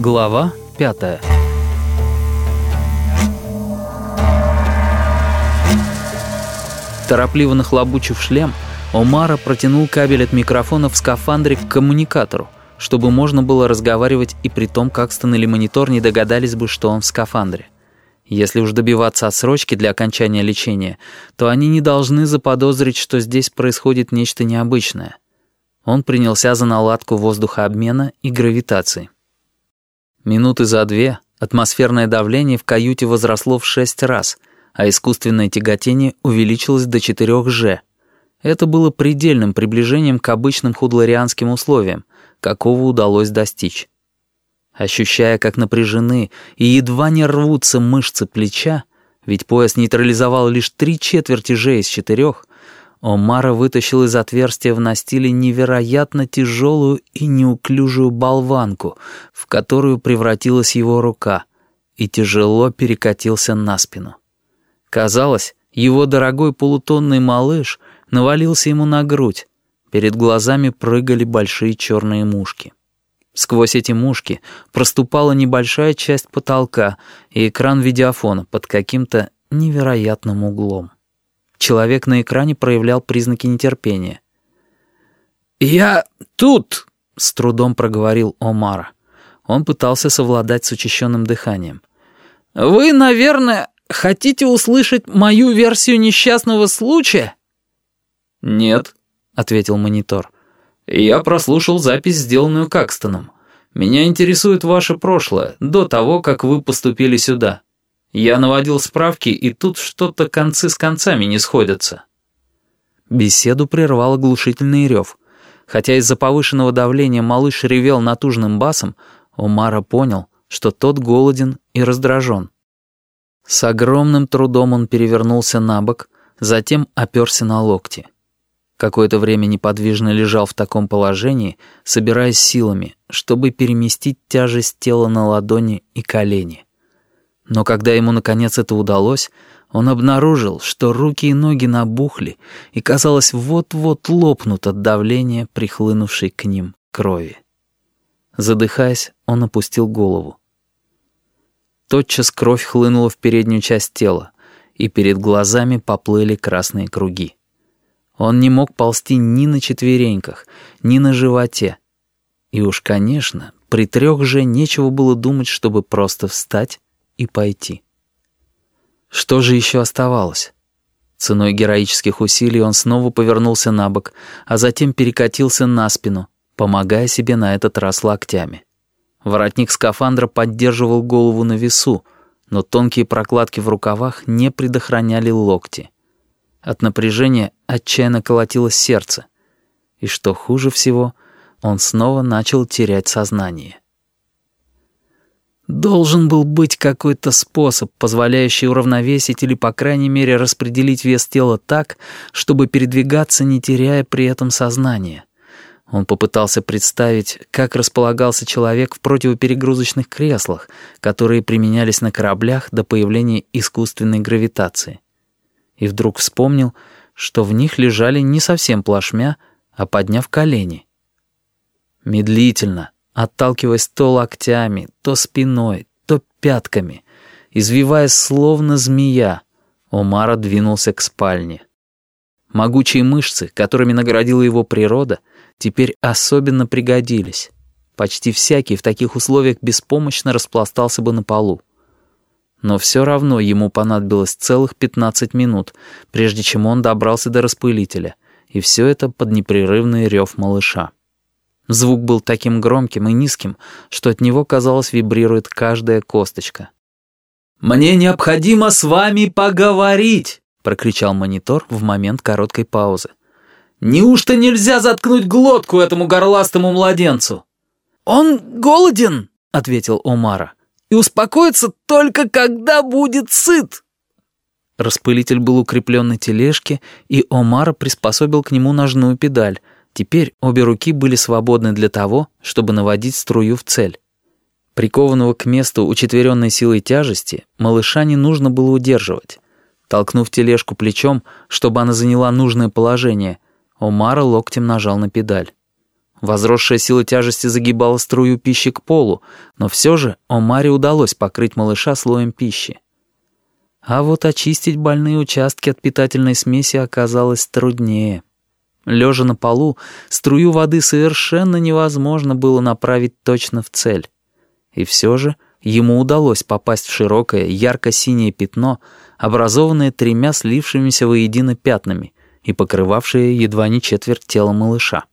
Глава пятая Торопливо нахлобучив шлем, Омара протянул кабель от микрофона в скафандре к коммуникатору, чтобы можно было разговаривать и при том Какстон или монитор не догадались бы, что он в скафандре. Если уж добиваться отсрочки для окончания лечения, то они не должны заподозрить, что здесь происходит нечто необычное. Он принялся за наладку воздухообмена и гравитации. Минуты за две атмосферное давление в каюте возросло в шесть раз, а искусственное тяготение увеличилось до 4 Ж. Это было предельным приближением к обычным худларианским условиям, какого удалось достичь. Ощущая, как напряжены и едва не рвутся мышцы плеча, ведь пояс нейтрализовал лишь три четверти Ж из четырех, Омара вытащил из отверстия в настиле невероятно тяжелую и неуклюжую болванку, в которую превратилась его рука, и тяжело перекатился на спину. Казалось, его дорогой полутонный малыш навалился ему на грудь. Перед глазами прыгали большие черные мушки. Сквозь эти мушки проступала небольшая часть потолка и экран видеофона под каким-то невероятным углом. Человек на экране проявлял признаки нетерпения. «Я тут!» — с трудом проговорил Омара. Он пытался совладать с учащенным дыханием. «Вы, наверное, хотите услышать мою версию несчастного случая?» «Нет», — ответил монитор. «Я прослушал запись, сделанную Какстоном. Меня интересует ваше прошлое, до того, как вы поступили сюда. Я наводил справки, и тут что-то концы с концами не сходятся». Беседу прервал оглушительный рев. Хотя из-за повышенного давления малыш ревел натужным басом, Омара понял, что тот голоден и раздражен. С огромным трудом он перевернулся на бок, затем оперся на локти. Какое-то время неподвижно лежал в таком положении, собираясь силами, чтобы переместить тяжесть тела на ладони и колени. Но когда ему наконец это удалось, он обнаружил, что руки и ноги набухли и, казалось, вот-вот лопнут от давления, прихлынувшей к ним крови. Задыхаясь, он опустил голову. Тотчас кровь хлынула в переднюю часть тела, и перед глазами поплыли красные круги. Он не мог ползти ни на четвереньках, ни на животе. И уж, конечно, при трех же нечего было думать, чтобы просто встать и пойти. Что же еще оставалось? Ценой героических усилий он снова повернулся на бок, а затем перекатился на спину, помогая себе на этот раз локтями. Воротник скафандра поддерживал голову на весу, но тонкие прокладки в рукавах не предохраняли локти. От напряжения отчаянно колотилось сердце. И что хуже всего, он снова начал терять сознание. Должен был быть какой-то способ, позволяющий уравновесить или, по крайней мере, распределить вес тела так, чтобы передвигаться, не теряя при этом сознание. Он попытался представить, как располагался человек в противоперегрузочных креслах, которые применялись на кораблях до появления искусственной гравитации. И вдруг вспомнил, что в них лежали не совсем плашмя, а подняв колени. Медлительно, отталкиваясь то локтями, то спиной, то пятками. Извиваясь словно змея, Омара двинулся к спальне. Могучие мышцы, которыми наградила его природа, теперь особенно пригодились. Почти всякий в таких условиях беспомощно распластался бы на полу. Но все равно ему понадобилось целых 15 минут, прежде чем он добрался до распылителя, и все это под непрерывный рев малыша. Звук был таким громким и низким, что от него, казалось, вибрирует каждая косточка. «Мне необходимо с вами поговорить!» — прокричал монитор в момент короткой паузы. «Неужто нельзя заткнуть глотку этому горластому младенцу?» «Он голоден!» — ответил Омара. «И успокоится только, когда будет сыт!» Распылитель был укреплен на тележке, и Омара приспособил к нему ножную педаль — Теперь обе руки были свободны для того, чтобы наводить струю в цель. Прикованного к месту учетверенной силой тяжести, малыша не нужно было удерживать. Толкнув тележку плечом, чтобы она заняла нужное положение, Омара локтем нажал на педаль. Возросшая сила тяжести загибала струю пищи к полу, но все же Омаре удалось покрыть малыша слоем пищи. А вот очистить больные участки от питательной смеси оказалось труднее. Лежа на полу, струю воды совершенно невозможно было направить точно в цель. И все же ему удалось попасть в широкое, ярко-синее пятно, образованное тремя слившимися воедино пятнами и покрывавшее едва не четверть тела малыша.